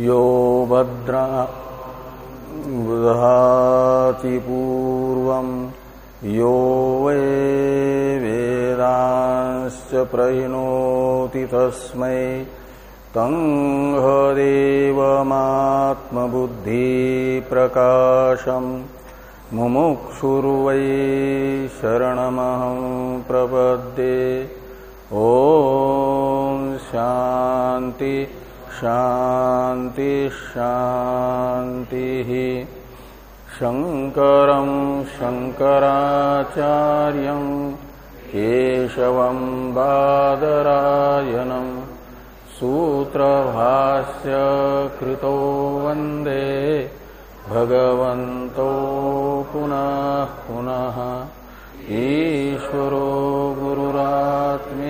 यो भद्रा बुधाति पूर्वम् यो वै वेदांश्च प्रहिणोति तस्मै तङ्घदेवमात्मबुद्धिप्रकाशम् मुमुक्षुर्वै शरणमहं प्रपद्ये। ॐ शान्ति। शान्ति शान्तिः शङ्करं शङ्कराचार्यं केशवं बादरायणम् सूत्रभाष्य कृतो वंदे। भगवन्तो पुनः पुनः। ईश्वरो गुरुरात्मेति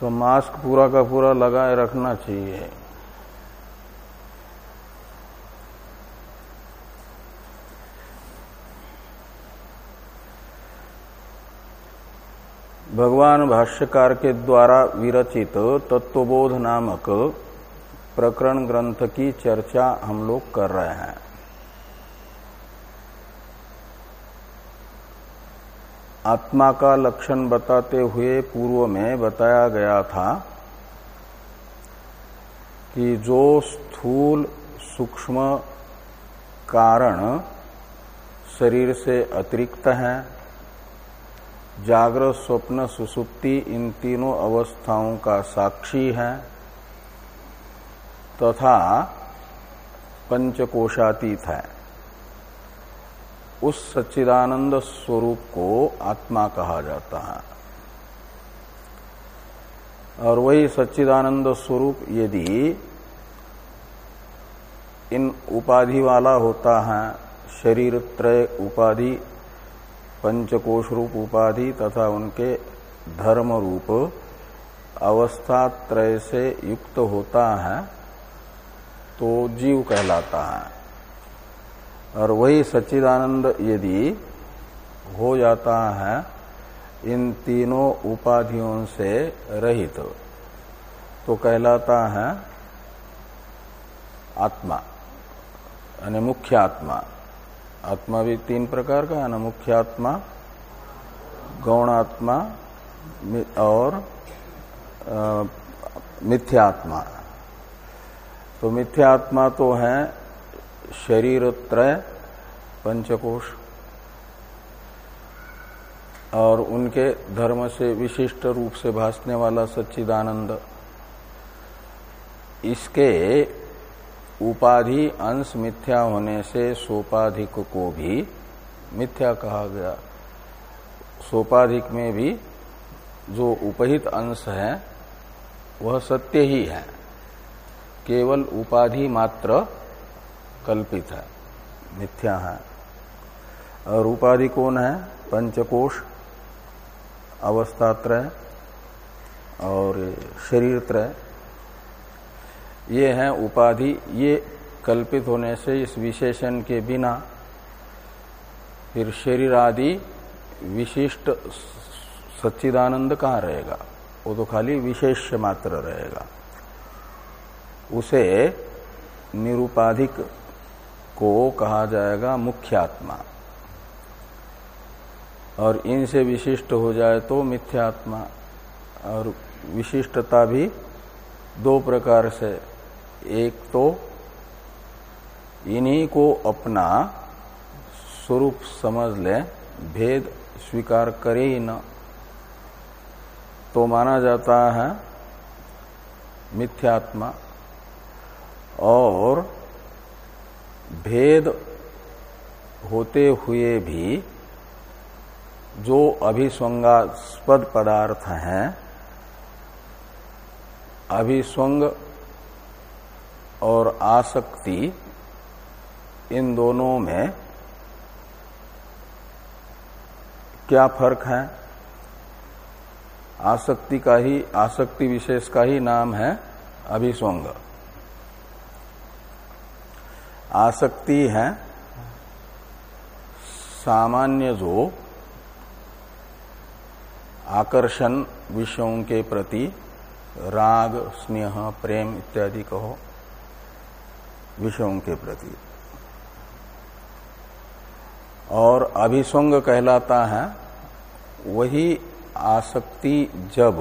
तो मास्क पूरा का पूरा लगाए रखना चाहिए। भगवान भाष्यकार के द्वारा विरचित तत्वबोध नामक प्रकरण ग्रंथ की चर्चा हम लोग कर रहे हैं। आत्मा का लक्षण बताते हुए पूर्व में बताया गया था कि जो स्थूल सूक्ष्म कारण शरीर से अतिरिक्त है, जागृत, स्वप्न, सुसुप्ति, इन तीनों अवस्थाओं का साक्षी है, तथा पंचकोशातीत है। उस सच्चिदानंद स्वरूप को आत्मा कहा जाता है। और वही सच्चिदानंद स्वरूप यदि इन उपाधि वाला होता है, शरीर त्रय उपाधि, पंचकोश रूप उपाधि तथा उनके धर्म रूप अवस्था त्रय से युक्त होता है तो जीव कहलाता है। और वही सच्चिदानंद यदि हो जाता है, इन तीनों उपाधियों से रहित तो तो कहलाता है आत्मा, यानी मुख्य आत्मा। आत्मा भी तीन प्रकार का है ना मुख्य आत्मा गौणात्मा और मिथ्यात्मा। तो मिथ्यात्मा तो है शरीर त्रय पंचकोश, और उनके धर्म से विशिष्ट रूप से भासने वाला सच्चिदानंद। इसके उपाधि अंश मिथ्या होने से सोपाधिक को भी मिथ्या कहा गया। सोपाधिक में भी जो उपहित अंश है, वह सत्य ही है। केवल उपाधि मात्र कल्पित है, मिथ्या है। और उपाधि कौन है? पंचकोश, अवस्थात्रय और शरीर त्रय ये है उपाधि। ये कल्पित होने से इस विशेषण के बिना फिर शरीर आदि विशिष्ट सच्चिदानंद कहाँ रहेगा? वो तो खाली विशेष मात्र रहेगा। उसे निरुपाधिक को कहा जाएगा मुख्य आत्मा और इनसे विशिष्ट हो जाए तो मिथ्यात्मा। और विशिष्टता भी दो प्रकार से। एक तो इन्हीं को अपना स्वरूप समझ ले, भेद स्वीकार करे ही न। तो माना जाता है मिथ्यात्मा। और भेद होते हुए भी जो अभिस्वंगास्पद पदार्थ हैं, अभिस्वंग और आसक्ति, इन दोनों में क्या फ़र्क है? आसक्ति का ही, आसक्ति विशेष का ही नाम है अभिस्वंग। आसक्ति है, सामान्य जो आकर्षण विषयों के प्रति राग, स्नेह, प्रेम इत्यादि कहो, विषयों के प्रति। और अभिसंग कहलाता है, वही आसक्ति जब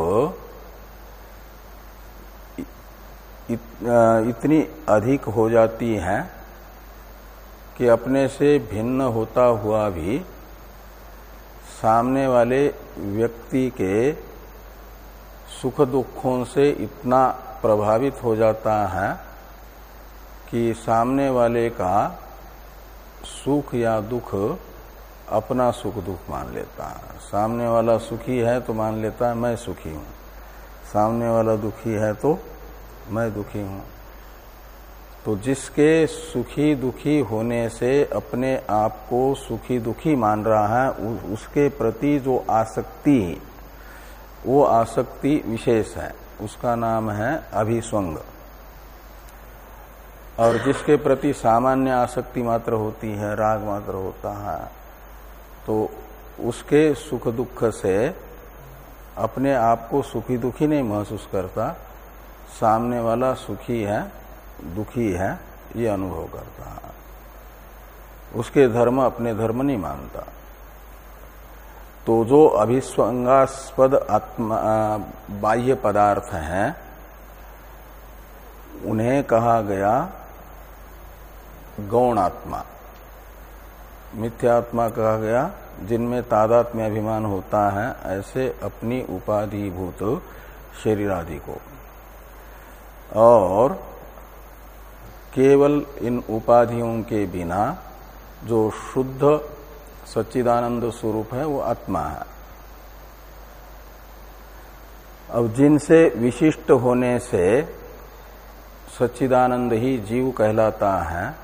इतनी अधिक हो जाती है कि अपने से भिन्न होता हुआ भी सामने वाले व्यक्ति के सुख दुखों से इतना प्रभावित हो जाता है कि सामने वाले का सुख या दुख अपना सुख दुख मान लेता है। सामने वाला सुखी है तो मान लेता है, मैं सुखी हूँ। सामने वाला दुखी है तो मैं दुखी हूँ। तो जिसके सुखी दुखी होने से अपने आप को सुखी दुखी मान रहा है उसके प्रति जो आसक्ति, वो आसक्ति विशेष है। उसका नाम है अभिस्वंग। और जिसके प्रति सामान्य आसक्ति मात्र होती है, राग मात्र होता है तो उसके सुख दुख से अपने आप को सुखी दुखी नहीं महसूस करता। सामने वाला सुखी है दुखी है, ये अनुभव करता है। उसके धर्म अपने धर्म नहीं मानता। तो जो अभिस्वंगास्पद आत्मा बाह्य पदार्थ हैं, उन्हें कहा गया गौण आत्मा। मिथ्यात्मा कहा गया, जिनमें तादात्म्य अभिमान होता है, ऐसे अपनी उपाधिभूत शरीर आदि को। और केवल इन उपाधियों के बिना जो शुद्ध सच्चिदानंद स्वरूप है, वो आत्मा है। अब जिनसे विशिष्ट होने से सच्चिदानंद ही जीव कहलाता है,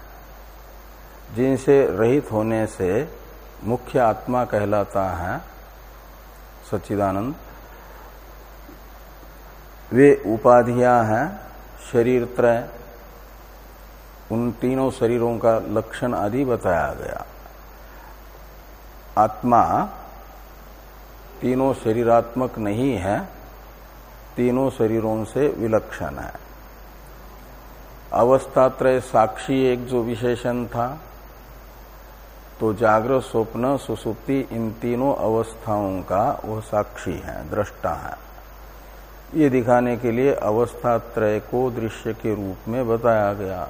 जिनसे रहित होने से मुख्य आत्मा कहलाता है सच्चिदानंद, वे उपाधियाँ हैं, शरीर त्रय उन तीनों शरीरों का लक्षण आदि बताया गया। आत्मा तीनों शरीरात्मक नहीं है, तीनों शरीरों से विलक्षण है। अवस्थात्रय साक्षी एक जो विशेषण था तो जागृत स्वप्न सुसुप्ति इन तीनों अवस्थाओं का वह साक्षी है, दृष्टा है। ये दिखाने के लिए अवस्थात्रय को दृश्य के रूप में बताया गया।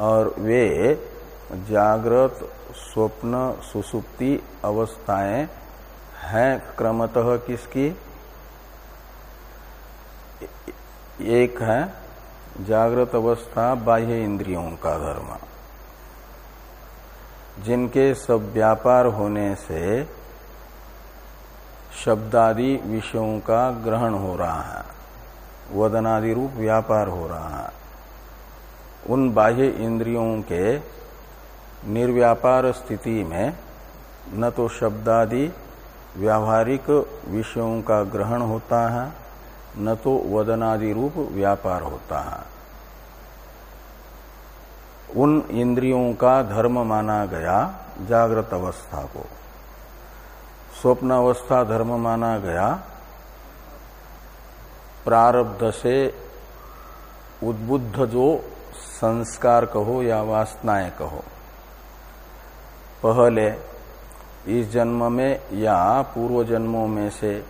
और वे जागृत, स्वप्न, सुसुप्ति अवस्थाएँ हैं क्रमतः किसकी? एक है जागृत अवस्था बाह्य इंद्रियों का धर्म, जिनके सब व्यापार होने से शब्दादि विषयों का ग्रहण हो रहा है, वदनादि रूप व्यापार हो रहा है। उन बाह्य इंद्रियों के निर्व्यापार स्थिति में न तो शब्दादि व्यावहारिक विषयों का ग्रहण होता है, न तो वदनादि रूप व्यापार होता है। उन इंद्रियों का धर्म माना गया जागृत अवस्था को। स्वप्न अवस्था धर्म माना गया प्रारब्ध से उद्बुद्ध जो संस्कार कहो या वासनाएँ कहो। पहले, इस जन्म में या पूर्व जन्मों में से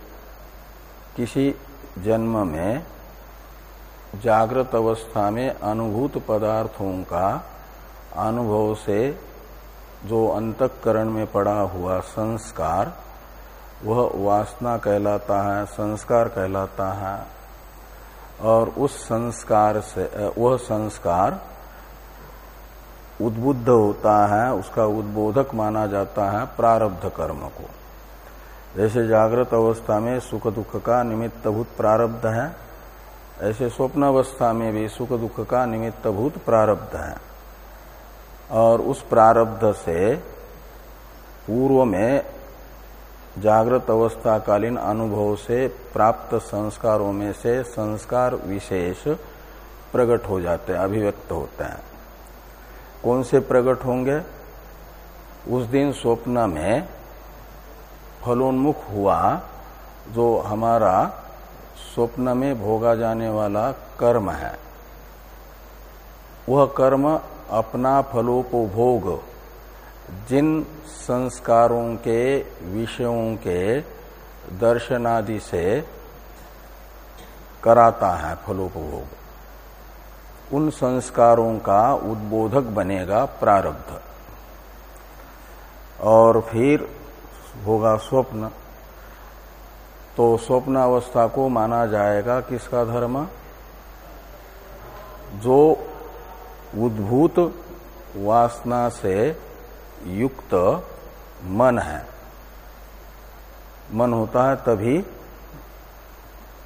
किसी जन्म में जागृत अवस्था में अनुभूत पदार्थों का अनुभव से जो अंतकरण में पड़ा हुआ संस्कार, वह वासना कहलाता है, संस्कार कहलाता है। और उस संस्कार से वह संस्कार उद्बुद्ध होता है, उसका उद्बोधक माना जाता है प्रारब्ध कर्म को। जैसे जागृत अवस्था में सुख दुख का निमित्तभूत प्रारब्ध है, ऐसे स्वप्न अवस्था में भी सुख दुख का निमित्तभूत प्रारब्ध है। और उस प्रारब्ध से पूर्व में जागृत अवस्था कालीन अनुभव से प्राप्त संस्कारों में से संस्कार विशेष प्रकट हो जाते हैं, अभिव्यक्त होते हैं। कौन से प्रकट होंगे? उस दिन स्वप्न में फलोन्मुख हुआ जो हमारा स्वप्न में भोगा जाने वाला कर्म है। वह कर्म अपना फलोपभोग जिन संस्कारों के, विषयों के दर्शनादि से कराता है फलोपभोग, उन संस्कारों का उद्बोधक बनेगा प्रारब्ध। और फिर होगा स्वप्न। तो स्वप्न अवस्था को माना जाएगा किसका धर्म? जो उद्भूत वासना से युक्त मन है। मन होता है तभी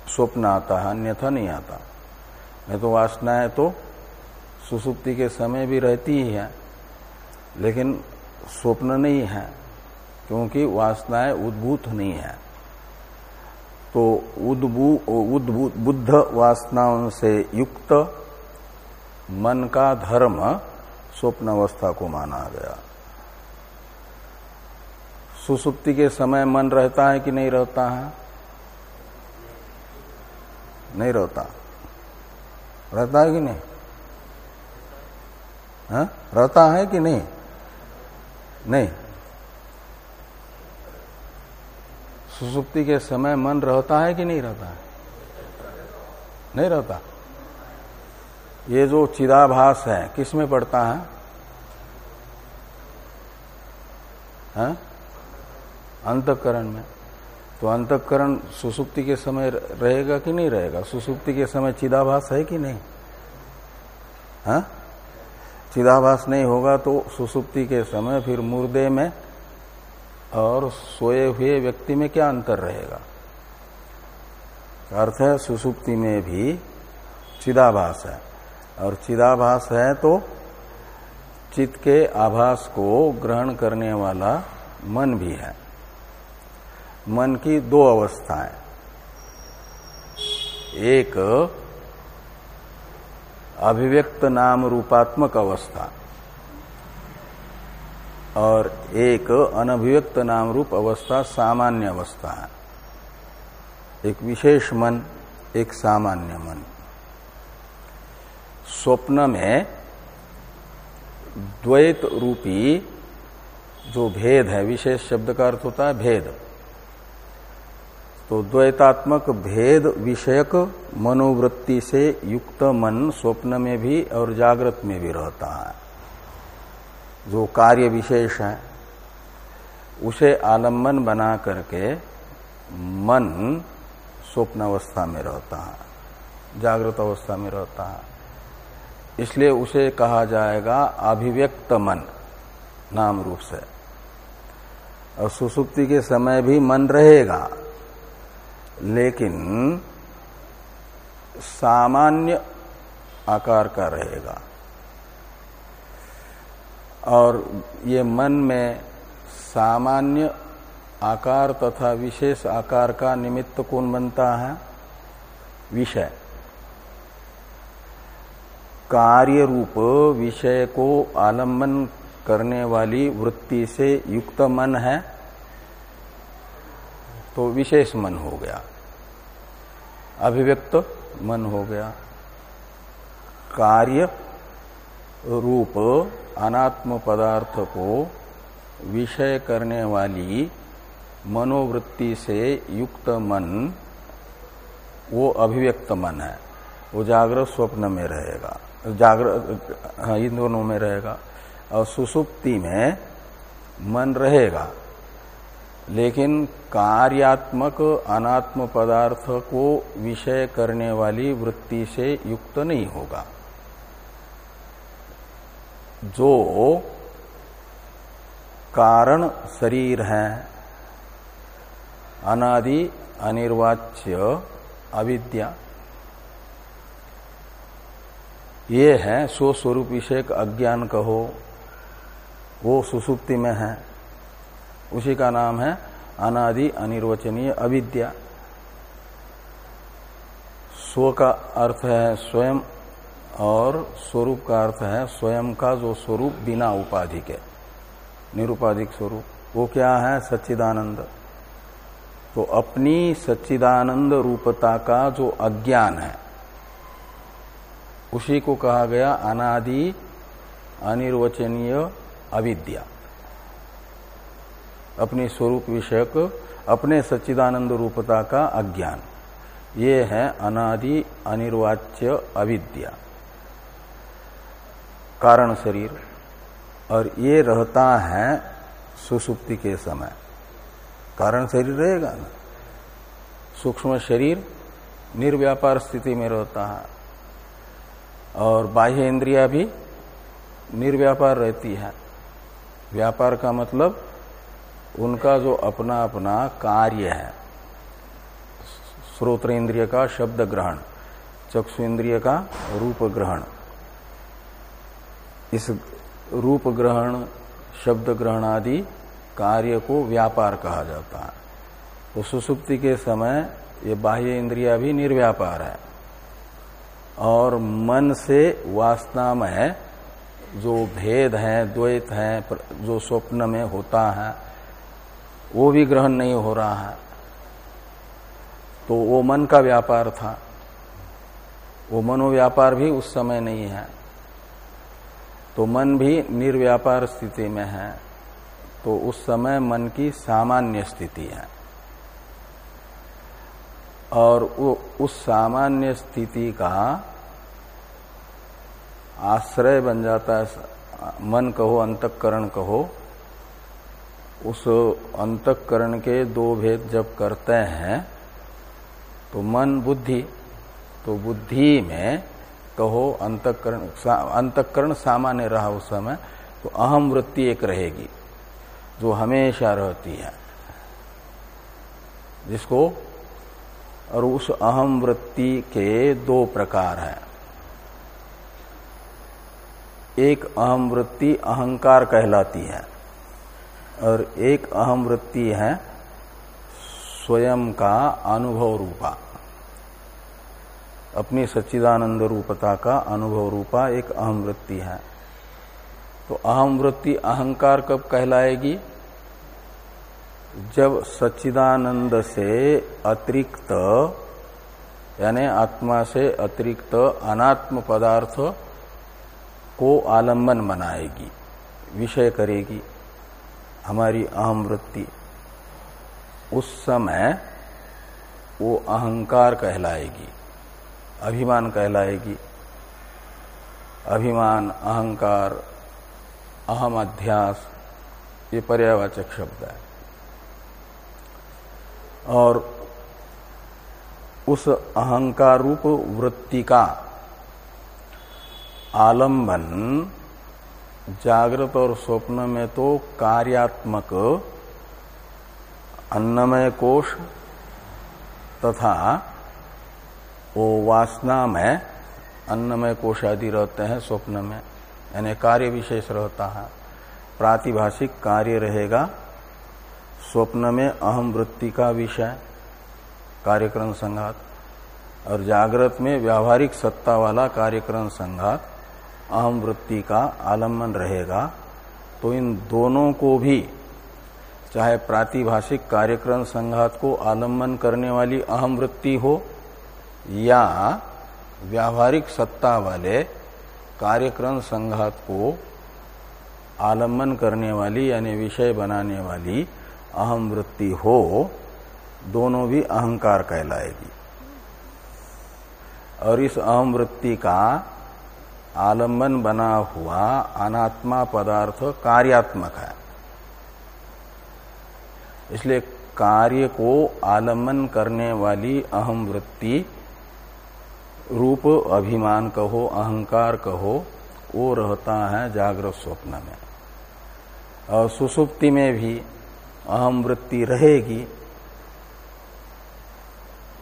स्वप्न आता है, अन्यथा नहीं आता। नहीं तो वासनाएँ तो सुसुप्ति के समय भी रहती ही है, लेकिन स्वप्न नहीं है, क्योंकि वासनाएँ उद्भूत नहीं है। तो बुद्ध वासनाओं से युक्त मन का धर्म स्वप्न अवस्था को माना गया। सुसुप्ति के समय मन रहता है कि नहीं रहता है? नहीं रहता। रहता है कि नहीं? हा? रहता है कि नहीं? नहीं। सुसुप्ति के समय मन रहता है कि नहीं रहता है? नहीं रहता। ये जो चिदाभास है किसमें पड़ता है? हा? अंतकरण में। तो अंतकरण सुसुप्ति के समय रहेगा कि नहीं रहेगा? सुसुप्ति के समय चिदाभास है कि नहीं? हा? चिदाभास नहीं होगा तो सुसुप्ति के समय फिर मुर्दे में और सोए हुए व्यक्ति में क्या अंतर रहेगा? अर्थ है सुसुप्ति में भी चिदाभास है। और चिदाभास है तो चित्त के आभास को ग्रहण करने वाला मन भी है। मन की दो अवस्थाएँ। एक, अभिव्यक्त नाम रूपात्मक अवस्था। और एक, अनभिव्यक्त नाम रूप अवस्था सामान्य अवस्था है। एक विशेष मन, एक सामान्य मन। स्वप्न में द्वैत रूपी जो भेद है, विशेष शब्द का अर्थ होता है भेद। तो द्वैतात्मक भेद विषयक मनोवृत्ति से युक्त मन स्वप्न में भी और जागृत में भी रहता है। जो कार्य विशेष है, उसे आलंबन बना करके मन स्वप्न अवस्था में रहता है, जागृत अवस्था में रहता है। इसलिए उसे कहा जाएगा अभिव्यक्त मन नाम रूप से। और सुसुप्ति के समय भी मन रहेगा। लेकिन सामान्य आकार का रहेगा। और ये मन में सामान्य आकार तथा विशेष आकार का निमित्त कौन बनता है? विषय। कार्य रूप विषय को आलंबन करने वाली वृत्ति से युक्त मन है। तो विशेष मन हो गया। अभिव्यक्त मन हो गया। कार्य रूप अनात्म पदार्थ को विषय करने वाली मनोवृत्ति से युक्त मन, वो अभिव्यक्त मन है। वो जागृत स्वप्न में रहेगा। जागृत हाँ इन दोनों में रहेगा। और सुसुप्ति में मन रहेगा। लेकिन कार्यात्मक अनात्म पदार्थ को विषय करने वाली वृत्ति से युक्त नहीं होगा। जो कारण शरीर है, अनादि, अनिर्वाच्य, अविद्या, ये है, स्वस्वरूप विषयक अज्ञान कहो, वो सुसुप्ति में है। उसी का नाम है अनादि अनिर्वचनीय अविद्या। स्व का अर्थ है स्वयं और स्वरूप का अर्थ है स्वयं का जो स्वरूप बिना उपाधि के। निरुपाधिक स्वरूप। वो क्या है? सच्चिदानंद। तो अपनी सच्चिदानंद रूपता का जो अज्ञान है, उसी को कहा गया अनादि अनिर्वचनीय अविद्या। अपनी स्वरूप विषयक, अपने सच्चिदानंद रूपता का अज्ञान। ये है अनादि अनिर्वाच्य अविद्या। कारण शरीर। और ये रहता है सुसुप्ति के समय। कारण शरीर रहेगा ना? सूक्ष्म शरीर निर्व्यापार स्थिति में रहता है। और बाह्य इंद्रिया भी निर्व्यापार रहती है। व्यापार का मतलब उनका जो अपना अपना कार्य है श्रोत्र इंद्रिय का शब्द ग्रहण, चक्षु इंद्रिय का रूप ग्रहण। इस रूप ग्रहण, शब्द ग्रहण आदि कार्य को व्यापार कहा जाता है। तो सुसुप्ति के समय ये बाह्य इंद्रिया भी निर्व्यापार है। और मन से वासना में जो भेद है, द्वैत है जो स्वप्न में होता है वो भी ग्रहण नहीं हो रहा है। तो वो मन का व्यापार था। वो मनोव्यापार भी उस समय नहीं है। तो मन भी निर्व्यापार स्थिति में है। तो उस समय मन की सामान्य स्थिति है। और वो उस सामान्य स्थिति का आश्रय बन जाता है। मन कहो, अंतकरण कहो उस अंतकरण के दो भेद जब करते हैं तो मन बुद्धि तो बुद्धि में कहो अंतकरण अंतकरण सामान्य रहा उस समय तो अहम वृत्ति एक रहेगी, जो हमेशा रहती है। जिसको, और उस अहम वृत्ति के दो प्रकार हैं। एक अहम वृत्ति अहंकार कहलाती है और एक अहम वृत्ति है स्वयं का अनुभव रूपा। अपनी सच्चिदानंद रूपता का अनुभव रूपा एक अहम वृत्ति है। तो अहम वृत्ति अहंकार कब कहलाएगी? जब सच्चिदानंद से अतिरिक्त, यानी आत्मा से अतिरिक्त अनात्म पदार्थ को आलंबन बनाएगी, विषय करेगी। हमारी अहम वृत्ति उस समय वो अहंकार कहलाएगी, अभिमान कहलाएगी। अभिमान, अहंकार, अहम अध्यास, ये पर्यावाचक शब्द है। और उस अहंकार रूप वृत्ति का आलंबन जागृत और स्वप्न में तो कार्यात्मक अन्नमय कोश तथा वो वासना में अन्नमय कोश आदि रहते हैं स्वप्न में, यानी कार्य विशेष रहता है। प्रातिभाषिक कार्य रहेगा। स्वप्न में अहम वृत्ति का विषय, कार्यक्रम संघात, और जागृत में व्यावहारिक सत्ता वाला कार्यक्रम संघात अहम वृत्ति का आलंबन रहेगा तो इन दोनों को भी, चाहे प्रातिभाषिक कार्यक्रम संघात को आलंबन करने वाली अहम वृत्ति हो, या व्यावहारिक सत्ता वाले कार्यक्रम संघात को आलंबन करने वाली, यानी विषय बनाने वाली अहम वृत्ति हो, दोनों भी अहंकार कहलाएगी। और इस अहम वृत्ति का आलंबन बना हुआ अनात्मा पदार्थ कार्यात्मक है। इसलिए कार्य को आलंबन करने वाली अहम वृत्ति, रूप, अभिमान कहो, अहंकार कहो, वो रहता है जागृत स्वप्न में। और सुसुप्ति में भी अहम वृत्ति रहेगी,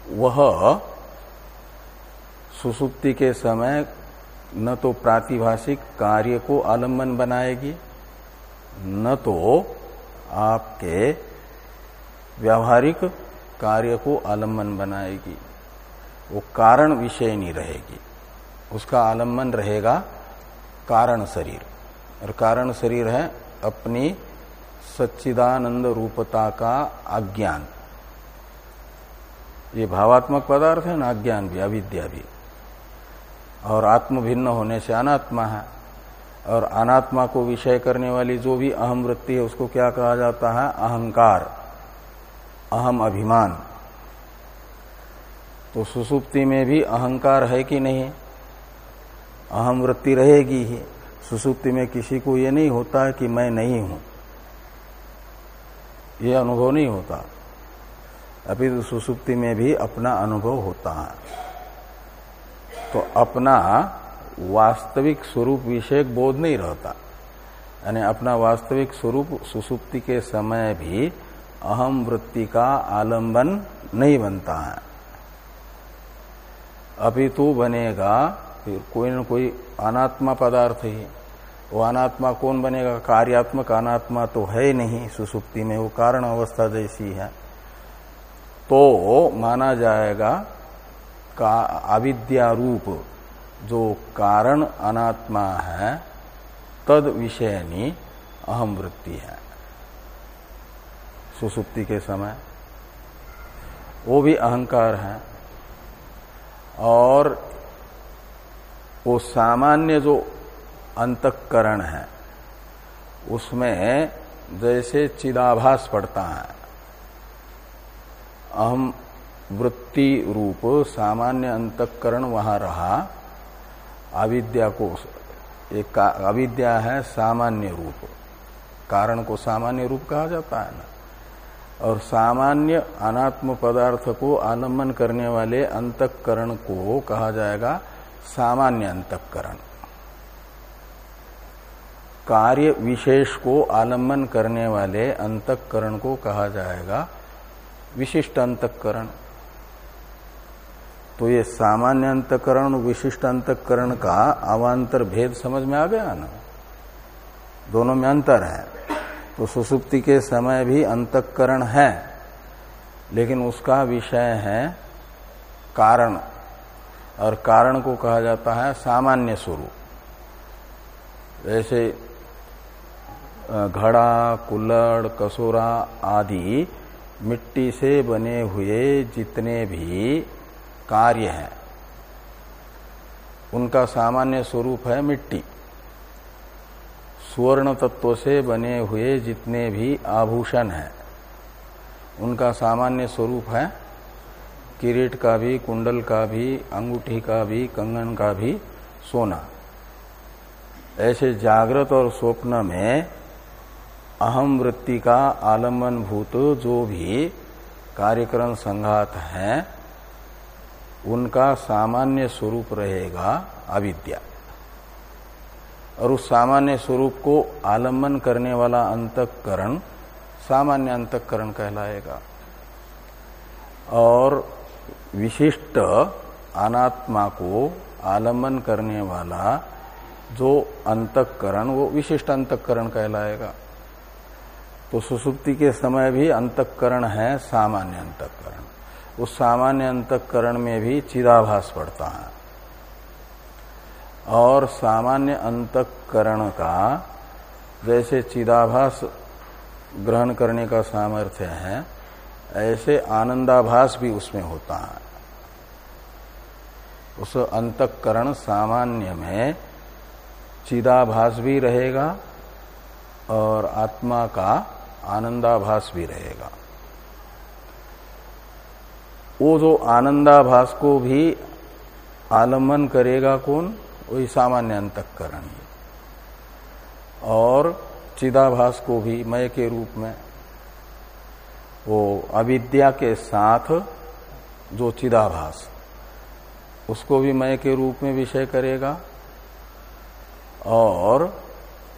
वह सुसुप्ति के समय न तो प्रातिभाषिक कार्य को आलंबन बनाएगी, न तो आपके व्यावहारिक कार्य को आलंबन बनाएगी। वो कारण विषय नहीं रहेगी। उसका आलंबन रहेगा कारण शरीर। और कारण शरीर है अपनी सच्चिदानंद रूपता का अज्ञान। ये भावात्मक पदार्थ है ना अज्ञान भी, अविद्या भी। और आत्म भिन्न होने से अनात्मा है। और अनात्मा को विषय करने वाली जो भी अहम वृत्ति है, उसको क्या कहा जाता है? अहंकार। अहम अभिमान। तो सुसुप्ति में भी अहंकार है कि नहीं? अहम वृत्ति रहेगी ही। सुसुप्ति में किसी को ये नहीं होता है कि मैं नहीं हूँ। ये अनुभव नहीं होता। अभी तो सुसुप्ति में भी अपना अनुभव होता है। तो अपना वास्तविक स्वरूप विषय बोध नहीं रहता। यानी अपना वास्तविक स्वरूप सुसुप्ति के समय भी अहम वृत्ति का आलंबन नहीं बनता है। अभी तो बनेगा, फिर कोई न कोई अनात्मा पदार्थ ही। वो अनात्मा कौन बनेगा? कार्यात्मक अनात्मा तो है ही नहीं सुसुप्ति में, वो कारण अवस्था जैसी है। तो माना जाएगा का अविद्या रूप जो कारण अनात्मा है, तद विषयनी अहम वृत्ति है। सुसुप्ति के समय वो भी अहंकार है। और वो सामान्य जो अंतकरण है, उसमें जैसे चिदाभास पड़ता है, अहम वृत्ति रूप सामान्य अंतकरण वहाँ रहा। अविद्या को, एक अविद्या है सामान्य रूप। कारण को सामान्य रूप कहा जाता है ना। और सामान्य अनात्म पदार्थ को आलंबन करने वाले अंतकरण को कहा जाएगा सामान्य अंतकरण। कार्य विशेष को आलंबन करने वाले अंतकरण को कहा जाएगा विशिष्ट अंतकरण। तो ये सामान्य अंतकरण, विशिष्ट अंतकरण का अवान्तर भेद समझ में आ गया ना? दोनों में अंतर है। तो सुसुप्ति के समय भी अंतकरण है, लेकिन उसका विषय है कारण, और कारण को कहा जाता है सामान्य स्वरूप। जैसे घड़ा, कुल्लड़, कसोरा आदि मिट्टी से बने हुए जितने भी कार्य है। उनका सामान्य स्वरूप है मिट्टी। सुवर्ण तत्व से बने हुए जितने भी आभूषण हैं, उनका सामान्य स्वरूप है किरीट का भी, कुंडल का भी, अंगूठी का भी, कंगन का भी, सोना। ऐसे जागृत और स्वप्न में अहम वृत्ति का आलंबन भूत जो भी कार्यक्रम संघात हैं उनका सामान्य स्वरूप रहेगा अविद्या। और उस सामान्य स्वरूप को आलंबन करने वाला अंतकरण सामान्य अंतकरण कहलाएगा। और विशिष्ट अनात्मा को आलंबन करने वाला जो अंतकरण, वो विशिष्ट अंतकरण कहलाएगा। तो सुसुप्ति के समय भी अंतकरण है, सामान्य अंतकरण। उस सामान्य अंतकरण में भी चिदाभास पड़ता है। और सामान्य अंतकरण का जैसे चिदाभास ग्रहण करने का सामर्थ्य है, ऐसे आनंदाभास भी उसमें होता है। उस अंतकरण सामान्य में चिदाभास भी रहेगा और आत्मा का आनंदाभास भी रहेगा। वो जो आनंदाभास को भी आलंबन करेगा कौन? वही सामान्य अंतकरण। और चिदाभास को भी, मय के रूप में। वो अविद्या के साथ जो चिदाभास, उसको भी मय के रूप में विषय करेगा। और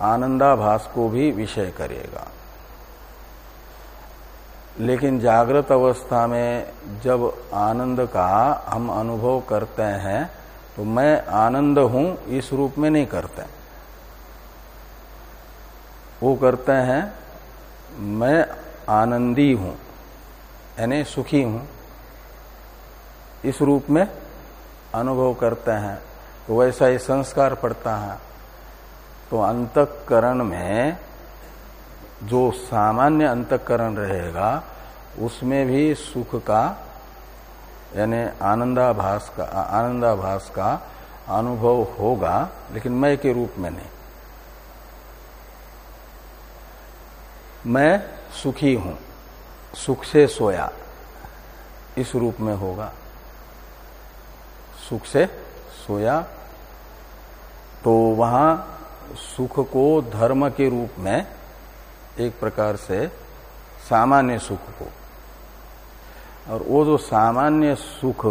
आनंदाभास को भी विषय करेगा। लेकिन जागृत अवस्था में जब आनंद का हम अनुभव करते हैं तो मैं आनंद हूँ, इस रूप में नहीं करते। वो करते हैं, मैं आनंदी हूँ, यानी सुखी हूँ, इस रूप में अनुभव करते हैं। तो वैसा ही संस्कार पड़ता है। तो अंतकरण में जो सामान्य अंतकरण रहेगा, उसमें भी सुख का, यानी आनंदाभास का आनंदाभास का अनुभव होगा, लेकिन मैं के रूप में नहीं। मैं सुखी हूँ, सुख से सोया, इस रूप में होगा। सुख से सोया तो वहाँ सुख को धर्म के रूप में एक प्रकार से सामान्य सुख को। और वो जो सामान्य सुख,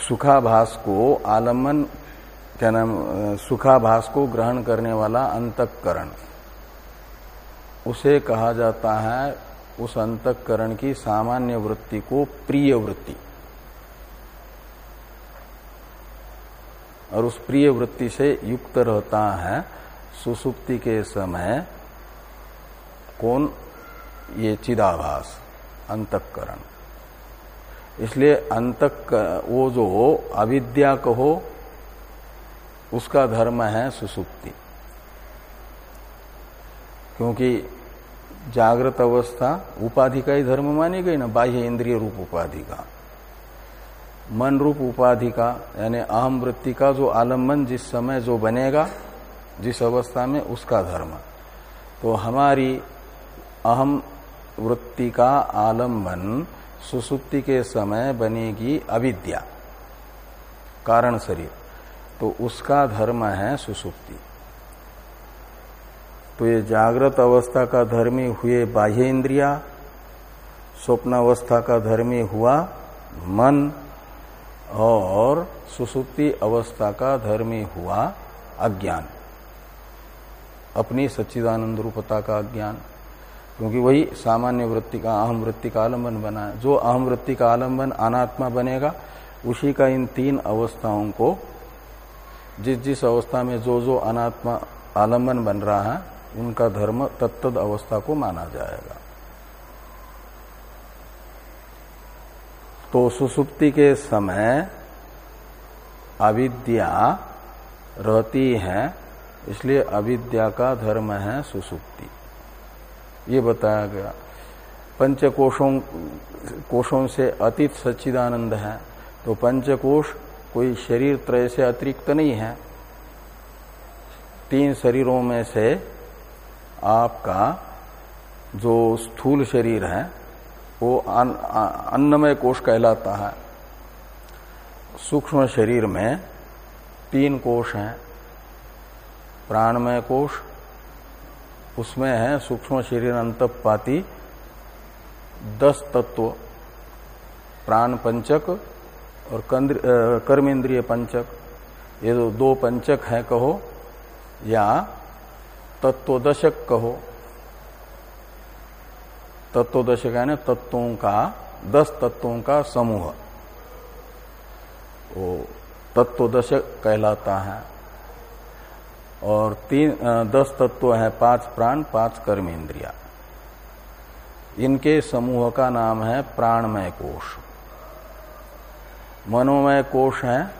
सुखाभास को आलंबन, क्या नाम, सुखाभास को ग्रहण करने वाला अंतकरण, उसे कहा जाता है उस अंतकरण की सामान्य वृत्ति को प्रिय वृत्ति। और उस प्रिय वृत्ति से युक्त रहता है सुसुप्ति के समय कौन ये चिदाभास, अंतकरण। इसलिए अंतक, वो जो अविद्या कहो उसका धर्म है सुसुप्ति। क्योंकि जागृत अवस्था उपाधि का ही धर्म मानी गई ना, बाह्य इंद्रिय रूप उपाधि का। मन रूप उपाधि का, यानी अहम वृत्ति का जो आलंबन जिस समय जो बनेगा जिस अवस्था में उसका धर्म। तो हमारी अहम वृत्ति का आलंबन सुसुप्ति के समय बनेगी अविद्या कारण शरीर तो उसका धर्म है सुसुप्ति। तो ये जागृत अवस्था का धर्मी हुए बाह्य इंद्रिया, स्वप्न अवस्था का धर्मी हुआ मन, और सुसुप्ति अवस्था का धर्मी हुआ अज्ञान। अपनी सच्चिदानंद रूपता का ज्ञान। क्योंकि वही सामान्य वृत्ति का, अहम वृत्ति का आलंबन बना है। जो अहम वृत्ति का आलंबन अनात्मा बनेगा, उसी का इन तीन अवस्थाओं को, जिस जिस अवस्था में जो जो अनात्मा आलंबन बन रहा है, उनका धर्म तत्द अवस्था को माना जाएगा। तो सुसुप्ति के समय अविद्या रहती है इसलिए अविद्या का धर्म है सुसुप्ति। ये बताया गया। पंच कोशों कोशों से अतीत सच्चिदानंद है तो पंचकोश कोई शरीर त्रय से अतिरिक्त नहीं है। तीन शरीरों में से आपका जो स्थूल शरीर है, वो अन्नमय कोष कहलाता है। सूक्ष्म शरीर में तीन कोश हैं। प्राणमय कोष, उसमें है सूक्ष्म शरीर अंतपाती, दस तत्व, प्राण पंचक और कर्मेंद्रिय पंचक। ये जो दो पंचक है कहो, या तत्वदशक कहो। तत्वदशक है ना तत्वों का, दस तत्वों का समूह। वो तत्वदशक कहलाता है। और तीन दस तत्व है, पाँच प्राण, पाँच कर्म इंद्रिया इनके समूह का नाम है प्राणमय कोश। मनोमय कोश है,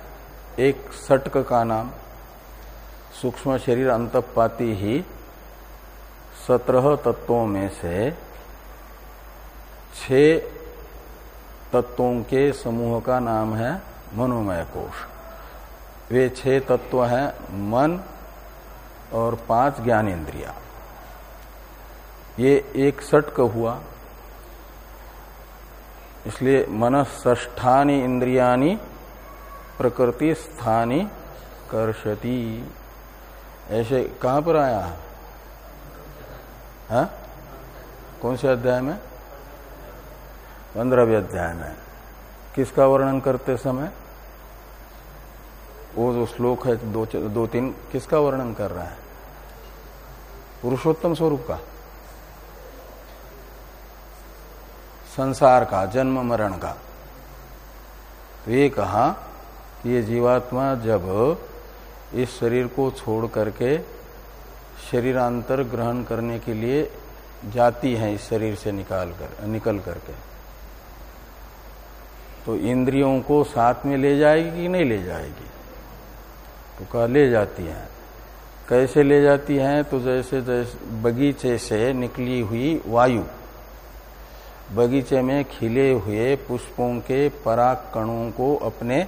एक सटक का नाम। सूक्ष्म शरीर अंतपाती ही सत्रह तत्वों में से छ तत्वों के समूह का नाम है मनोमय कोश। वे छह तत्व हैं, मन और पाँच ज्ञानेन्द्रिया। ये एक सटक हुआ। इसलिए मन ष्ठानी इंद्रियानी प्रकृति स्थानी कर्षति। ऐसे कहाँ पर आया? है हाँ? कौन से अध्याय में? पंद्रहवें अध्याय में। किसका वर्णन करते समय? वो जो श्लोक है दो, दो तीन किसका वर्णन कर रहा है? पुरुषोत्तम स्वरूप का। संसार का जन्म मरण का। तो ये कहा कि ये जीवात्मा जब इस शरीर को छोड़ करके शरीरांतर ग्रहण करने के लिए जाती है इस शरीर से निकाल कर निकल करके तो इंद्रियों को साथ में ले जाएगी कि नहीं ले जाएगी? तो कहा, ले जाती हैं। कैसे ले जाती हैं? तो जैसे जैसे, बगीचे से निकली हुई वायु। बगीचे में खिले हुए पुष्पों के पराग कणों को अपने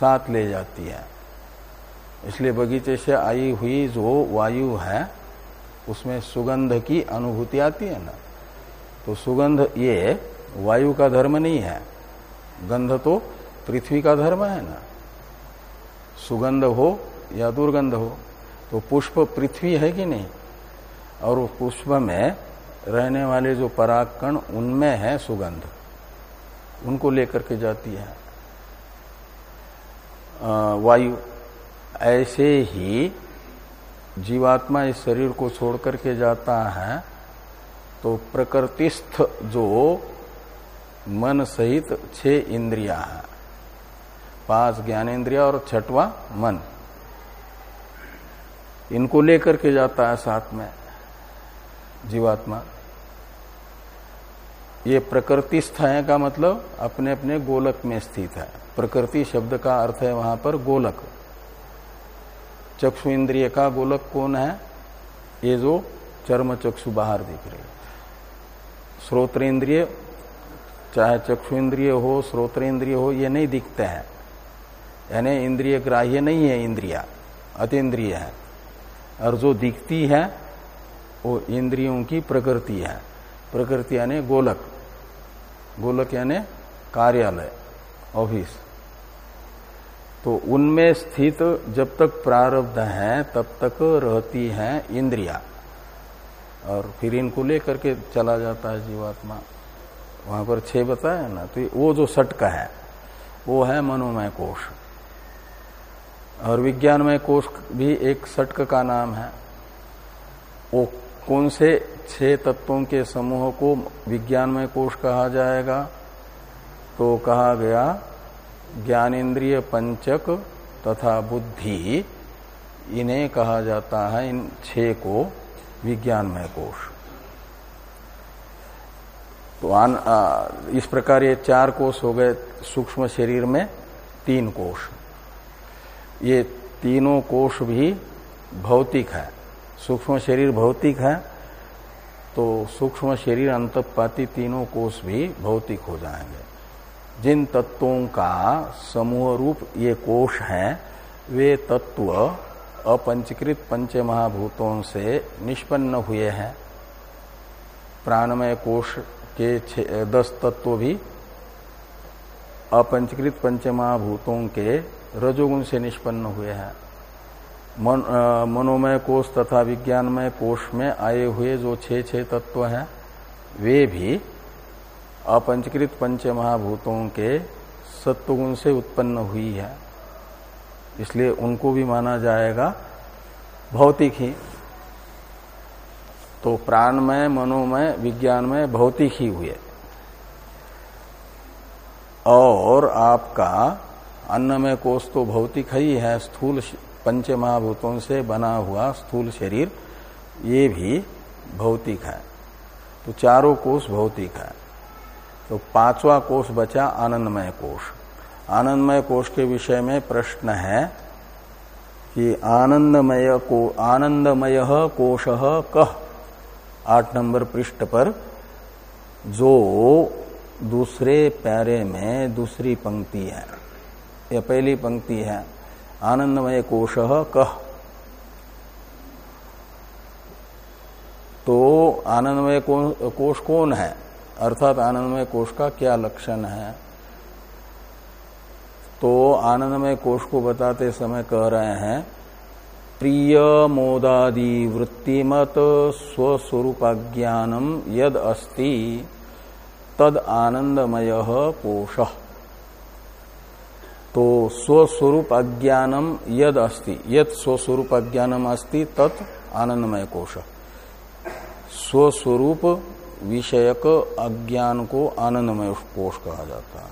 साथ ले जाती है। इसलिए बगीचे से आई हुई जो वायु है, उसमें सुगंध की अनुभूति आती है ना? तो सुगंध ये वायु का धर्म नहीं है। गंध तो पृथ्वी का धर्म है ना? सुगंध हो या दुर्गंध हो तो पुष्प पृथ्वी है कि नहीं? और पुष्प में रहने वाले जो पराग कण उनमें है सुगंध। उनको लेकर के जाती है। वायु। ऐसे ही जीवात्मा इस शरीर को छोड़ करके जाता है तो प्रकृतिस्थ जो मन सहित छह इंद्रिया है। पाँच ज्ञानेन्द्रिया और छठवा मन। इनको लेकर के जाता है साथ में जीवात्मा। ये प्रकृति है का मतलब अपने अपने गोलक में स्थित है। प्रकृति शब्द का अर्थ है वहाँ पर गोलक। चक्षु इंद्रिय का गोलक कौन है? ये जो चर्म चक्षु बाहर दिख रहे श्रोत्र इंद्रिय चाहे चक्षु इंद्रिय हो श्रोत्र इंद्रिय हो, ये नहीं दिखते हैं। यानी इंद्रिय ग्राह्य नहीं है इंद्रिया, अतीन्द्रिय है। और जो दिखती है, वो इंद्रियों की प्रकृति है। प्रकृति यानी गोलक। गोलक यानी कार्यालय, ऑफ़िस। तो उनमें स्थित जब तक प्रारब्ध है, तब तक रहती है इंद्रिया। और फिर इनको लेकर के चला जाता है जीवात्मा। वहाँ पर छह बताया ना तो वो जो सटका है, वो है मनोमय कोष और विज्ञानमय कोष भी एक सटक का नाम है। वो कौन से छह तत्वों के समूह को विज्ञानमय कोष कहा जाएगा? तो कहा गया ज्ञानेन्द्रिय पंचक तथा बुद्धि इन्हें कहा जाता है इन छह को विज्ञानमय कोष तो आ, इस प्रकार ये चार कोष हो गए सूक्ष्म शरीर में तीन कोष। ये तीनों कोष भी भौतिक है। सूक्ष्म शरीर भौतिक है तो सूक्ष्म शरीर अंतपाती तीनों कोष भी भौतिक हो जाएँगे। जिन तत्वों का समूह रूप ये कोष हैं, वे तत्व अपंचकृत पंच महाभूतों से निष्पन्न हुए हैं। प्राणमय कोष के दस तत्व भी अपंचकृत पंच महाभूतों के रजोगुण से निष्पन्न हुए हैं। मन, मनोमय कोष तथा विज्ञानमय कोष में आए हुए जो छह छह तत्व हैं वे भी अपंचकृत पंच महाभूतों के सत्वगुण से उत्पन्न हुई है। इसलिए उनको भी माना जाएगा भौतिक ही। तो प्राणमय मनोमय विज्ञानमय भौतिक ही हुए। और आपका अन्नमय कोष तो भौतिक ही है स्थूल पंच महाभूतों से बना हुआ स्थूल शरीर, ये भी भौतिक है। तो चारों कोष भौतिक है। तो पांचवा कोष बचा आनंदमय कोष। आनंदमय कोष के विषय में प्रश्न है कि आनंदमय को, आनंदमय कोश कह आठ नंबर पृष्ठ पर, जो दूसरे प्यारे में दूसरी पंक्ति है। यह पहली पंक्ति है। आनंदमय कोश कह तो आनंदमय कोश कौन है? अर्थात आनंदमय कोश का क्या लक्षण है? तो आनंदमय कोश को बताते समय कह रहे हैं प्रिय मोदादि वृत्तिमत स्वस्वरूपाज्ञानम यद अस्ति तद आनंदमय कोश। तो स्वस्वरूप अज्ञानम यद अस्ति। यद स्वस्वरूप अज्ञानम अस्ति, तत् आनंदमय कोश। स्वस्वरूप विषयक अज्ञान को आनंदमय कोश कहा जाता है।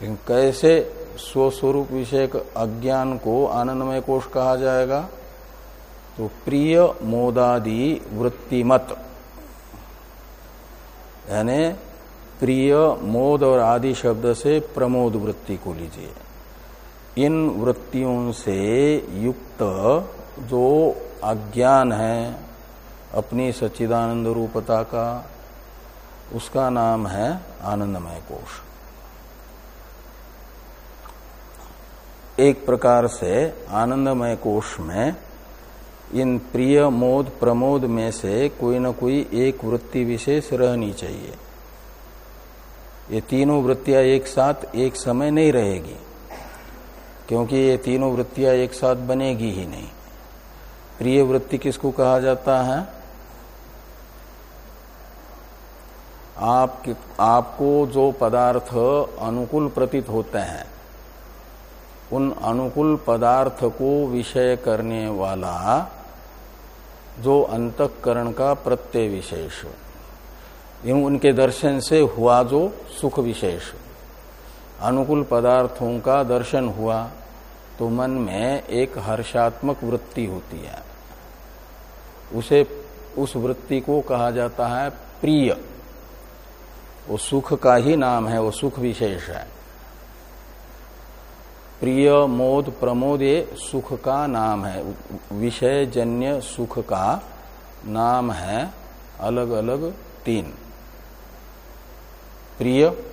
लेकिन कैसे स्वस्वरूप विषयक अज्ञान को आनंदमय कोश कहा जाएगा? तो प्रिय मोदादि वृत्तिमत। यानी प्रिय मोद और आदि शब्द से प्रमोद वृत्ति को लीजिए। इन वृत्तियों से युक्त जो अज्ञान है, अपनी सच्चिदानंद रूपता का, उसका नाम है आनंदमय कोश। एक प्रकार से आनंदमय कोश में इन प्रिय मोद प्रमोद में से कोई न कोई एक वृत्ति विशेष रहनी चाहिए। ये तीनों वृत्तियाँ एक साथ एक समय नहीं रहेगी। क्योंकि ये तीनों वृत्तियाँ एक साथ बनेगी ही नहीं। प्रिय वृत्ति किसको कहा जाता है? आप आपको जो पदार्थ अनुकूल प्रतीत होते हैं, उन अनुकूल पदार्थ को विषय करने वाला जो अंतकरण का प्रत्यय विशेष उनके दर्शन से हुआ जो सुख विशेष अनुकूल पदार्थों का दर्शन हुआ तो मन में एक हर्षात्मक वृत्ति होती है। उसे, उस वृत्ति को कहा जाता है प्रिय। वो सुख का ही नाम है, वो सुख विशेष है। प्रिय, मोद, प्रमोद ये सुख का नाम है। विषय जन्य सुख का नाम है अलग अलग तीन। प्रिय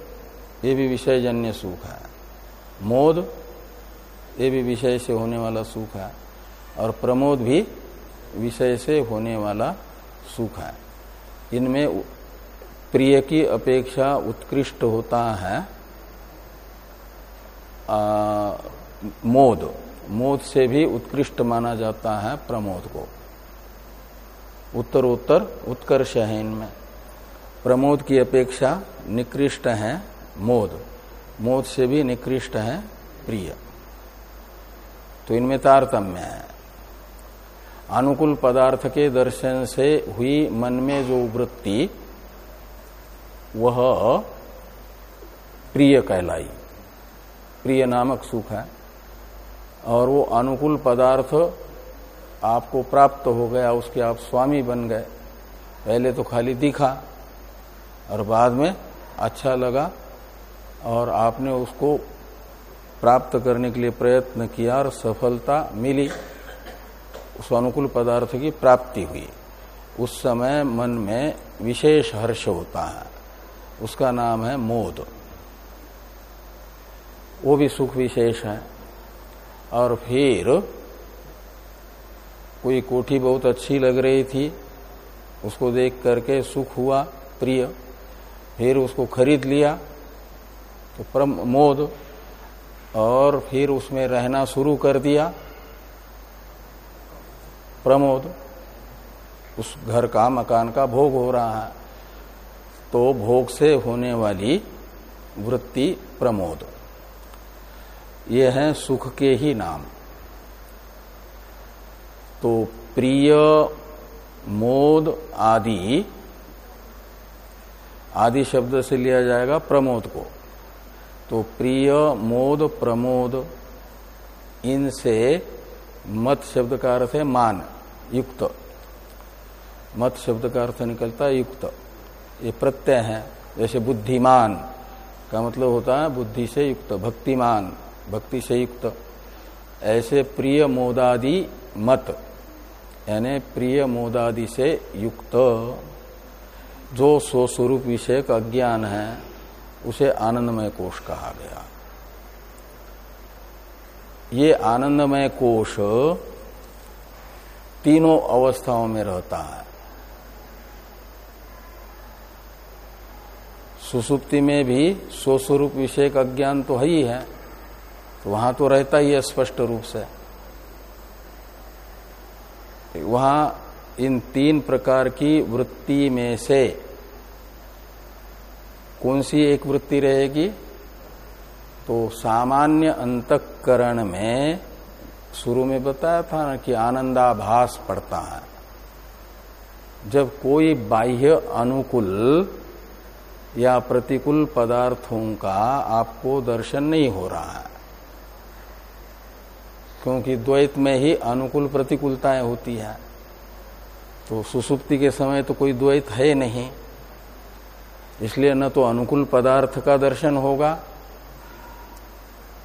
ये भी विषय जन्य सुख है। मोद ये भी विषय से होने वाला सुख है। और प्रमोद भी विषय से होने वाला सुख है। इनमें प्रिय की अपेक्षा उत्कृष्ट होता है आ, मोद। मोद से भी उत्कृष्ट माना जाता है प्रमोद को। उत्तरोत्तर उत्कर्ष है इनमें। प्रमोद की अपेक्षा निकृष्ट है मोद। मोद से भी निकृष्ट है प्रिय। तो इनमें तारतम्य है। अनुकूल पदार्थ के दर्शन से हुई मन में जो वृत्ति, वह प्रिय कहलाई। प्रिय नामक सुख है। और वो अनुकूल पदार्थ आपको प्राप्त हो गया, उसके आप स्वामी बन गए। पहले तो खाली दिखा, और बाद में अच्छा लगा और आपने उसको प्राप्त करने के लिए प्रयत्न किया और सफलता मिली। उस अनुकूल पदार्थ की प्राप्ति हुई। उस समय मन में विशेष हर्ष होता है। उसका नाम है मोद। वो भी सुख विशेष है। और फिर कोई कोठी बहुत अच्छी लग रही थी। उसको देख करके सुख हुआ, प्रिय। फिर उसको खरीद लिया। तो परम मोद और फिर उसमें रहना शुरू कर दिया। प्रमोद, उस घर का, मकान का भोग हो रहा है। तो भोग से होने वाली वृत्ति प्रमोद। ये है सुख के ही नाम। तो प्रिय, मोद आदि आदि शब्द से लिया जाएगा प्रमोद को। तो प्रिय मोद प्रमोद, इनसे मत शब्द का अर्थ है मान, युक्त। मत शब्द का अर्थ निकलता है युक्त। ये प्रत्यय है, जैसे बुद्धिमान का मतलब होता है बुद्धि से युक्त, भक्तिमान, भक्ति से युक्त। ऐसे प्रिय मोदादि मत, यानी प्रिय मोदादि से युक्त। जो स्वस्वरूप विषय का है उसे आनंदमय कोश कहा गया। ये आनंदमय कोश तीनों अवस्थाओं में रहता है। सुसुप्ति में भी स्वस्वरूप विषय का ज्ञान तो है ही है तो वहाँ तो रहता ही है स्पष्ट रूप से। वहाँ इन तीन प्रकार की वृत्ति में से कौन सी एक वृत्ति रहेगी? तो सामान्य अंतकरण में शुरू में बताया था ना कि आनंदाभास पड़ता है। जब कोई बाह्य अनुकूल या प्रतिकूल पदार्थों का आपको दर्शन नहीं हो रहा है, क्योंकि द्वैत में ही अनुकूल प्रतिकूलताएँ होती है तो सुसुप्ति के समय तो कोई द्वैत है नहीं। इसलिए न तो अनुकूल पदार्थ का दर्शन होगा,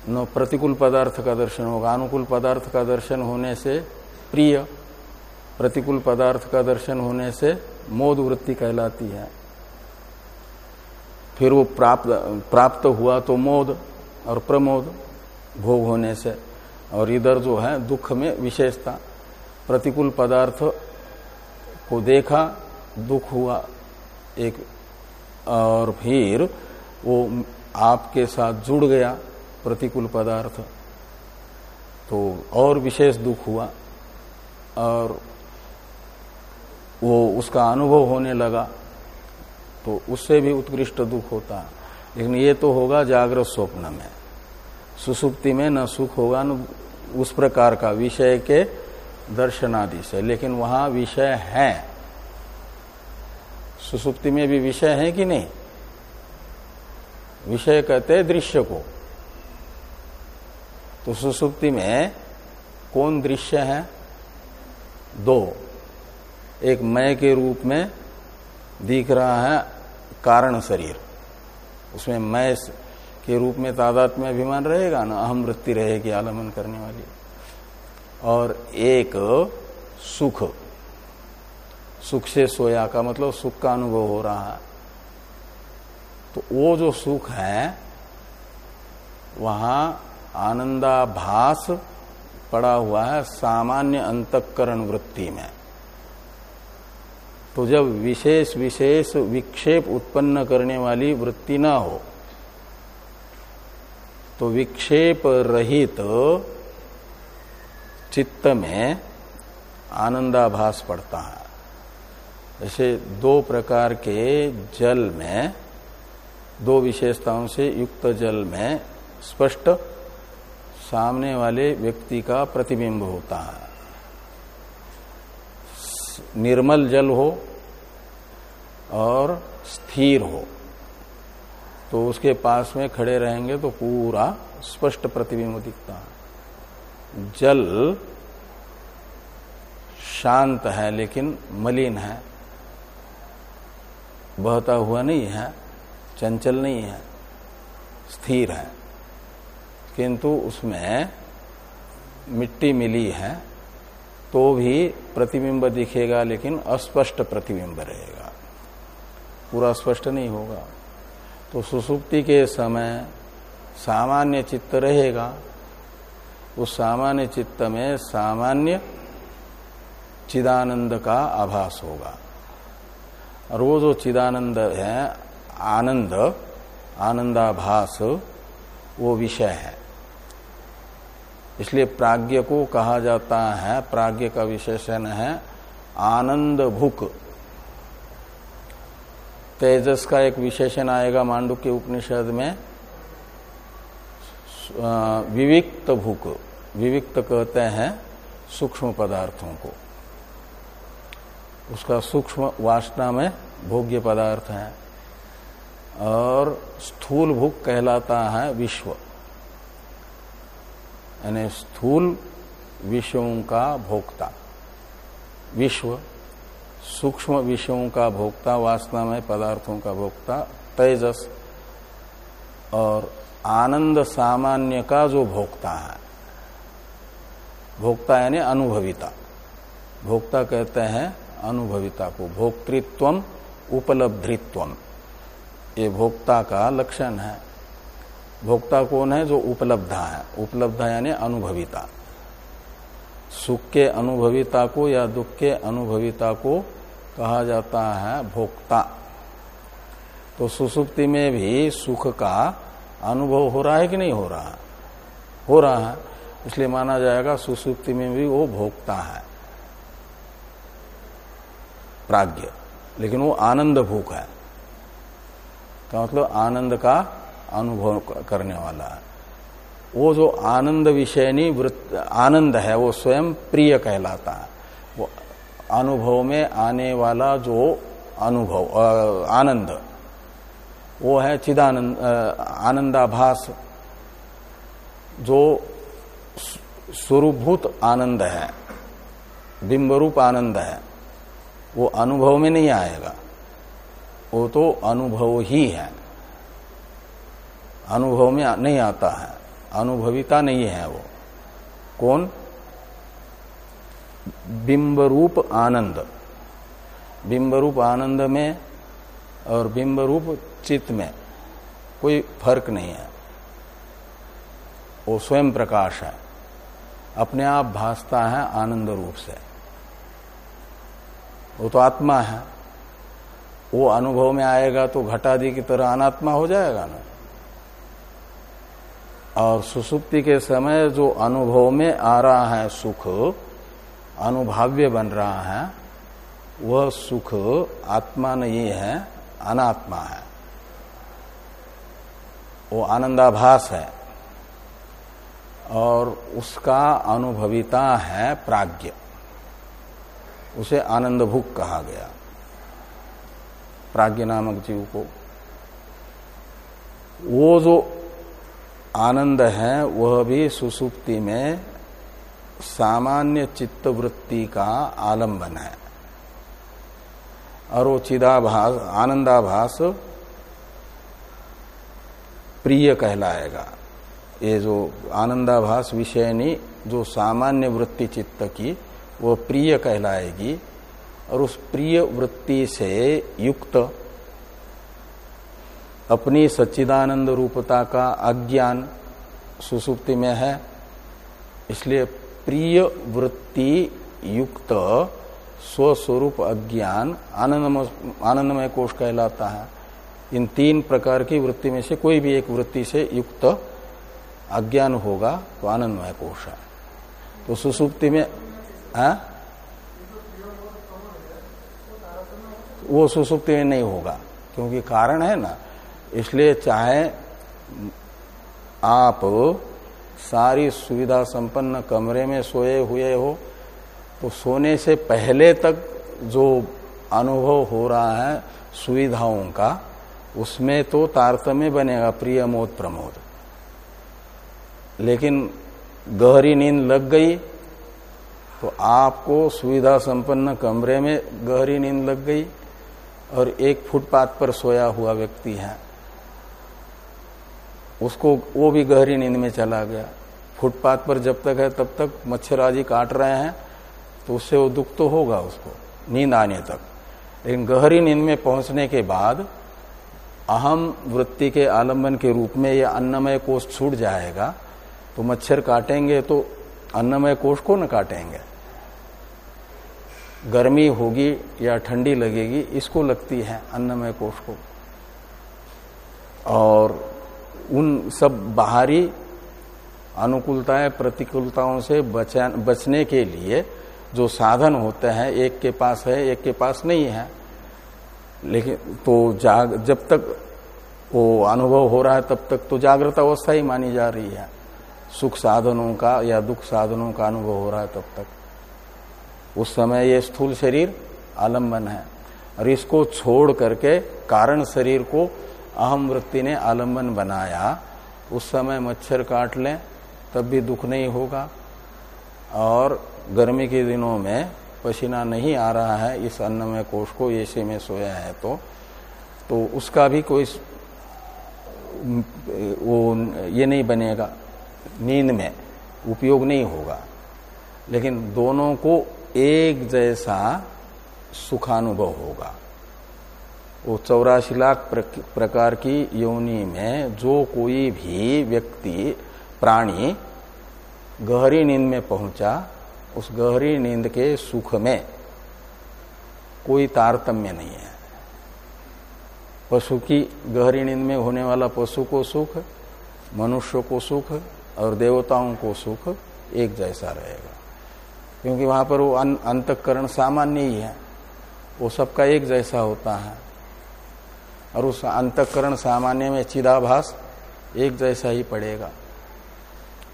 न प्रतिकूल पदार्थ का दर्शन होगा। अनुकूल पदार्थ का दर्शन होने से प्रिय, प्रतिकूल पदार्थ का दर्शन होने से मोद वृत्ति कहलाती है। फिर वो प्राप्त प्राप्त हुआ तो मोद और प्रमोद भोग होने से। और इधर जो है दुख में विशेषता, प्रतिकूल पदार्थ को देखा, दुख हुआ, एक और फिर वो आपके साथ जुड़ गया प्रतिकूल पदार्थ। तो और विशेष दुख हुआ और वो उसका अनुभव होने लगा। तो उससे भी उत्कृष्ट दुख होता। लेकिन ये तो होगा जागृत स्वप्न में। सुसुप्ति में न सुख होगा, न उस प्रकार का विषय के दर्शनादि से। लेकिन वहाँ विषय है। सुसुप्ति में भी विषय है कि नहीं? विषय कहते हैं दृश्य को। तो सुसुप्ति में कौन दृश्य है? दो। एक मय के रूप में दिख रहा है कारण शरीर। उसमें मय के रूप में तादात में अभिमान रहेगा ना? अहम वृत्ति रहेगी आलमन करने वाली। और एक सुख। सुख से सोया का मतलब सुख का अनुभव हो रहा है। तो वो जो सुख है, वहाँ आनंदाभास पड़ा हुआ है सामान्य अंतकरण वृत्ति में। तो जब विशेष विशेष विक्षेप उत्पन्न करने वाली वृत्ति ना हो तो विक्षेप रहित चित्त में आनंदाभास पड़ता है। जैसे दो प्रकार के जल में, दो विशेषताओं से युक्त जल में स्पष्ट सामने वाले व्यक्ति का प्रतिबिंब होता है। निर्मल जल हो और स्थिर हो तो उसके पास में खड़े रहेंगे तो पूरा स्पष्ट प्रतिबिंब दिखता है। जल शांत है लेकिन मलिन है। बहता हुआ नहीं है, चंचल नहीं है, स्थिर है। किंतु उसमें मिट्टी मिली है तो भी प्रतिबिंब दिखेगा, लेकिन अस्पष्ट प्रतिबिंब रहेगा। पूरा स्पष्ट नहीं होगा। तो सुसुप्ति के समय सामान्य चित्त रहेगा। उस सामान्य चित्त में सामान्य चिदानंद का आभास होगा। और वो जो चिदानंद है, आनंद, आनंदाभास, वो विषय है। इसलिए प्राज्ञ को कहा जाता है, प्राज्ञ का विशेषण है आनंद भुक तेजस का एक विशेषण आएगा मांडू के उपनिषद में विविक्त भूक विविक्त कहते हैं सूक्ष्म पदार्थों को। उसका सूक्ष्म वासना में भोग्य पदार्थ है। और स्थूल भूख कहलाता है विश्व। यानी स्थूल विषयों का भोक्ता। विश्व, सूक्ष्म विषयों का भोक्ता, वासना में पदार्थों का भोक्ता, तेजस और आनंद सामान्य का जो भोक्ता है। भोक्ता यानी अनुभविता। भोक्ता कहते हैं अनुभविता को भोक्तृत्व उपलब्धित्व। ये भोक्ता का लक्षण है। भोक्ता कौन है जो उपलब्धा है? उपलब्धा यानी अनुभविता। सुख के अनुभविता को या दुख के अनुभविता को कहा जाता है भोक्ता। तो सुसुप्ति में भी सुख का अनुभव हो रहा है कि नहीं हो रहा? हो रहा है। इसलिए माना जाएगा सुसुप्ति में भी वो भोक्ता है। प्राज्ञ लेकिन वो आनंद भूख है। तो मतलब? आनंद का अनुभव करने वाला है। वो जो आनंद विषयनी वृत्त, आनंद है, वो स्वयं प्रिय कहलाता है। वो अनुभव में आने वाला जो अनुभव आनंद, वो है चिदानंद आनंदाभास। जो स्वरूपभूत आनंद है, बिंबरूप आनंद है। वो अनुभव में नहीं आएगा। वो तो अनुभव ही है। अनुभव में नहीं आता है। अनुभविता नहीं है वो। कौन? बिंब रूप आनंद। बिंब रूप आनंद में और बिंब रूप चित्त में कोई फ़र्क नहीं है। वो स्वयं प्रकाश है। अपने आप भासता है आनंद रूप से। वो तो आत्मा है। वो अनुभव में आएगा तो घटादि की तरह अनात्मा हो जाएगा ना। और सुसुप्ति के समय जो अनुभव में आ रहा है सुख, अनुभाव्य बन रहा है, वह सुख आत्मा नहीं है, अनात्मा है। वो आनंदाभास है। और उसका अनुभविता है प्राज्ञ। उसे आनंद भूख कहा गया। प्राज्ञ नामक जीव को। वो जो आनंद है, वह भी सुसुप्ति में सामान्य चित्त वृत्ति का आलंबन है। और वो चिदाभास, आनंदाभास प्रिय कहलाएगा। ये जो आनंदाभास विषयनी, जो सामान्य वृत्ति चित्त की वो प्रिय कहलाएगी और उस प्रिय वृत्ति से युक्त अपनी सच्चिदानंद रूपता का अज्ञान सुसुप्ति में है। इसलिए प्रिय वृत्ति युक्त स्वस्वरूप अज्ञान आनंदमय आनंदमय कोष कहलाता है। इन तीन प्रकार की वृत्ति में से कोई भी एक वृत्ति से युक्त अज्ञान होगा तो आनंदमय कोष है। तो सुसुप्ति में आ? हाँ? वो सुसुप्ति में नहीं होगा, क्योंकि कारण है ना इसलिए चाहे आप सारी सुविधा संपन्न कमरे में सोए हुए हो तो सोने से पहले तक जो अनुभव हो रहा है सुविधाओं का, उसमें तो तारतम्य बनेगा, प्रिय मोद प्रमोद लेकिन गहरी नींद लग गई तो आपको सुविधा संपन्न कमरे में गहरी नींद लग गई और एक फुटपाथ पर सोया हुआ व्यक्ति है। उसको वो भी गहरी नींद में चला गया। फुटपाथ पर जब तक है, तब तक मच्छर आदि काट रहे हैं तो उससे वो दुख तो होगा उसको, नींद आने तक। लेकिन गहरी नींद में पहुँचने के बाद अहम वृत्ति के आलंबन के रूप में यह अन्नमय कोष छूट जाएगा। तो मच्छर काटेंगे तो अन्नमय कोष को न काटेंगे। गर्मी होगी या ठंडी लगेगी, इसको लगती है अन्नमय कोष को। और उन सब बाहरी अनुकूलताएँ, प्रतिकूलताओं से बचने के लिए जो साधन होते हैं, एक के पास है, एक के पास नहीं है। लेकिन तो जाग, जब तक वो अनुभव हो रहा है, तब तक तो जागृत अवस्था ही मानी जा रही है। सुख साधनों का या दुख साधनों का अनुभव हो रहा है तब तक। उस समय ये स्थूल शरीर आलंबन है। और इसको छोड़ करके कारण शरीर को अहम वृत्ति ने आलंबन बनाया। उस समय मच्छर काट लें, तब भी दुख नहीं होगा। और गर्मी के दिनों में पसीना नहीं आ रहा है, इस अन्नमय कोष को ऐसे में सोया है तो तो उसका भी कोई वो ये नहीं बनेगा। नींद में उपयोग नहीं होगा। लेकिन दोनों को एक जैसा सुखानुभव होगा। वो चौरासी लाख प्रकार की योनि में जो कोई भी व्यक्ति, प्राणी गहरी नींद में पहुँचा, उस गहरी नींद के सुख में कोई तारतम्य नहीं है। पशु की गहरी नींद में होने वाला पशु को सुख, मनुष्य को सुख और देवताओं को सुख एक जैसा रहेगा। क्योंकि वहाँ पर वो अंतकरण सामान्य ही है। वो सबका एक जैसा होता है। और उस अंतकरण सामान्य में चिदाभास एक जैसा ही पड़ेगा।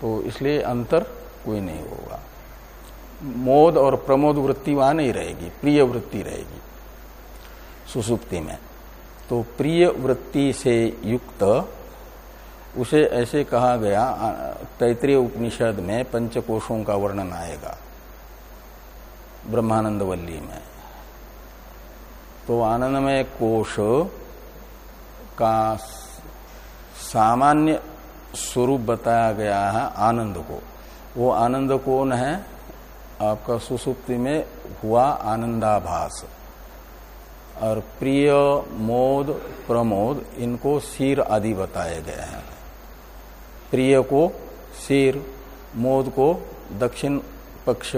तो इसलिए अंतर कोई नहीं होगा। मोद और प्रमोद वृत्ति वहाँ नहीं रहेगी, प्रिय वृत्ति रहेगी सुसुप्ति में। तो प्रिय वृत्ति से युक्त, उसे ऐसे कहा गया तैतृय उपनिषद में पंचकोशों का वर्णन आएगा। ब्रह्मानंद वल्ली में। तो आनंदमय कोश का सामान्य स्वरूप बताया गया है आनंद को। वो आनंद कौन है? आपका सुसुप्ति में हुआ आनंदाभास। और प्रिय, मोद, प्रमोद, इनको सिर आदि बताए गए हैं। प्रिय को सिर, मोद को दक्षिण पक्ष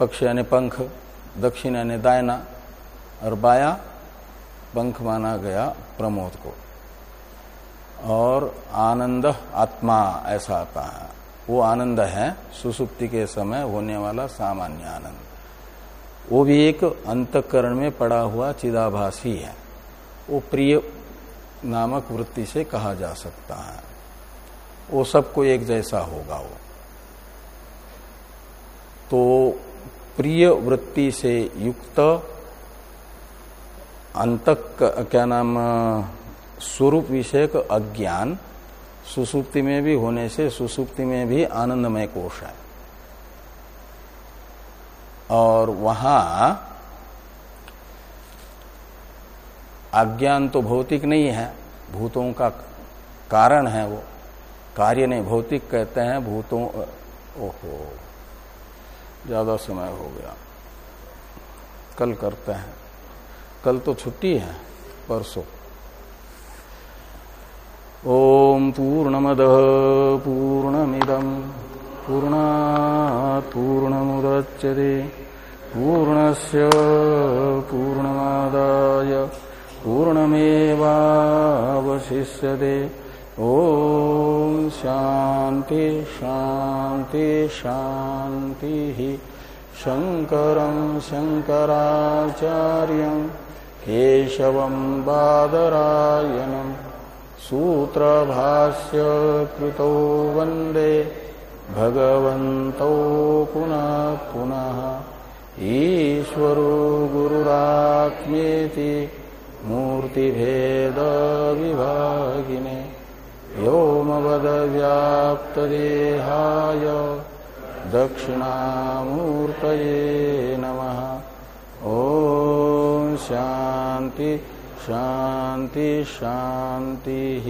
पक्ष यानी पंख, दक्षिण यानी दायना, और बाया, पंख माना गया प्रमोद को। और आनंद, आत्मा ऐसा आता है। वो आनंद है, सुसुप्ति के समय होने वाला सामान्य आनंद। वो भी एक अंतकरण में पड़ा हुआ चिदाभास ही। है वो प्रिय नामक वृत्ति से कहा जा सकता है। वो सबको एक जैसा होगा वो। तो प्रिय वृत्ति से युक्त अंत क्या नाम, स्वरूप विषयक अज्ञान सुसुप्ति में भी होने से सुसुप्ति में भी आनंदमय कोष है। और वहाँ अज्ञान तो भौतिक नहीं है, भूतों का कारण है वो। कार्य नहीं, भौतिक कहते हैं भूतों, ओहो। ज़्यादा समय हो गया। कल करते हैं। कल तो छुट्टी है, परसों। ओम पूर्णमद पूर्णमिदम पूर्णा पूर्णमुदच्यते पूर्णस्य पूर्णमादाय। पूर्णमेवावशिष्यते। ॐ शान्ति शान्ति, शान्तिः। शङ्करं, शङ्कराचार्यं, केशवं बादरायणम् सूत्रभाष्य कृतौ वंदे, भगवन्तौ पुनः पुनः। ईश्वरो गुरुरात्मेति मूर्तिभेदविभागिने। व्योमवदव्याप्तदेहाय दक्षिणामूर्तये नमः। ॐ शान्ति शान्ति शान्तिः।